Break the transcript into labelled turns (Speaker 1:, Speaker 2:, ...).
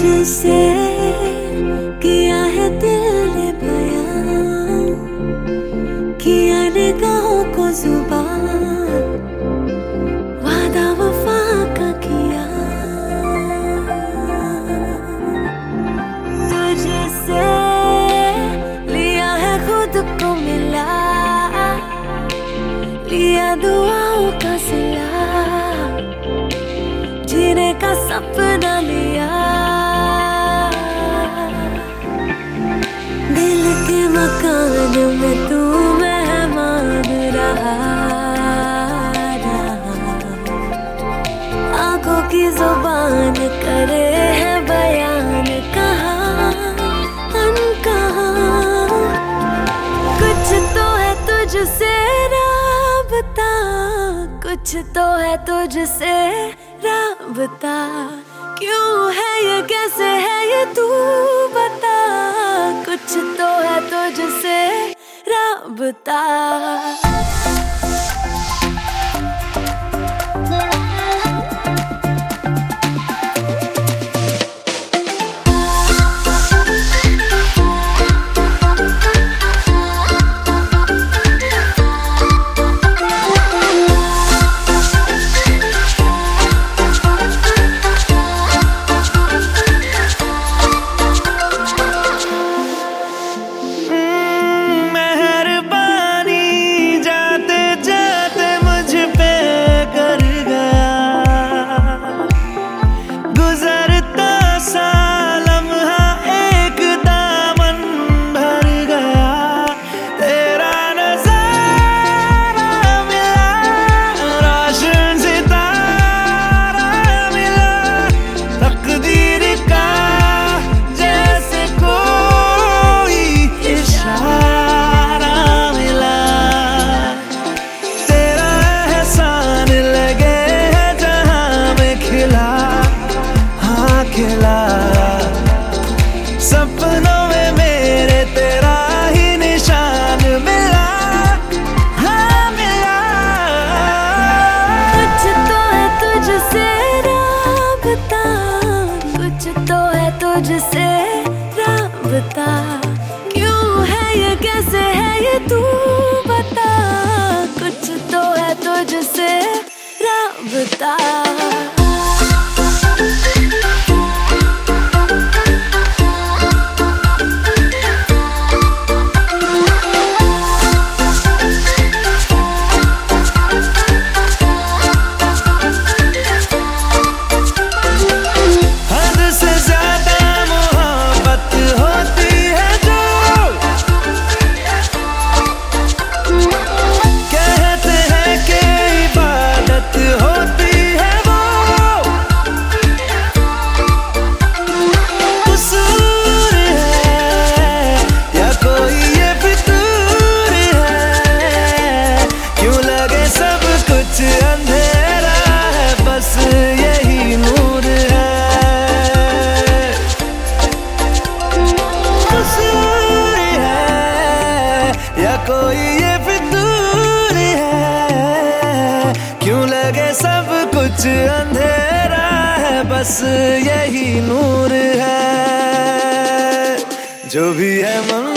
Speaker 1: तुझसे किया है दिल ने बयान, किया निगाहों को ज़ुबान, वादा वफा का किया। तुझसे लिया है खुद को मिला, लिया दुआओं का सिला, जीने का सपना लिया मकान में तू मेहमान रहा आँखों की ज़ुबान करे है बयान कहा अनकहा कुछ तो है तुझसे राबता, कुछ तो है तुझसे राबता। क्यों है ये, कैसे है ये तू बता? कुछ तो है तुझसे राबता तुझसे राबता। क्यों है ये, कैसे है ये तू बता। कुछ तो है तुझसे राबता।
Speaker 2: या कोई ये फितूर है? क्यों लगे सब कुछ अंधेरा है? बस यही नूर है। जो भी है मन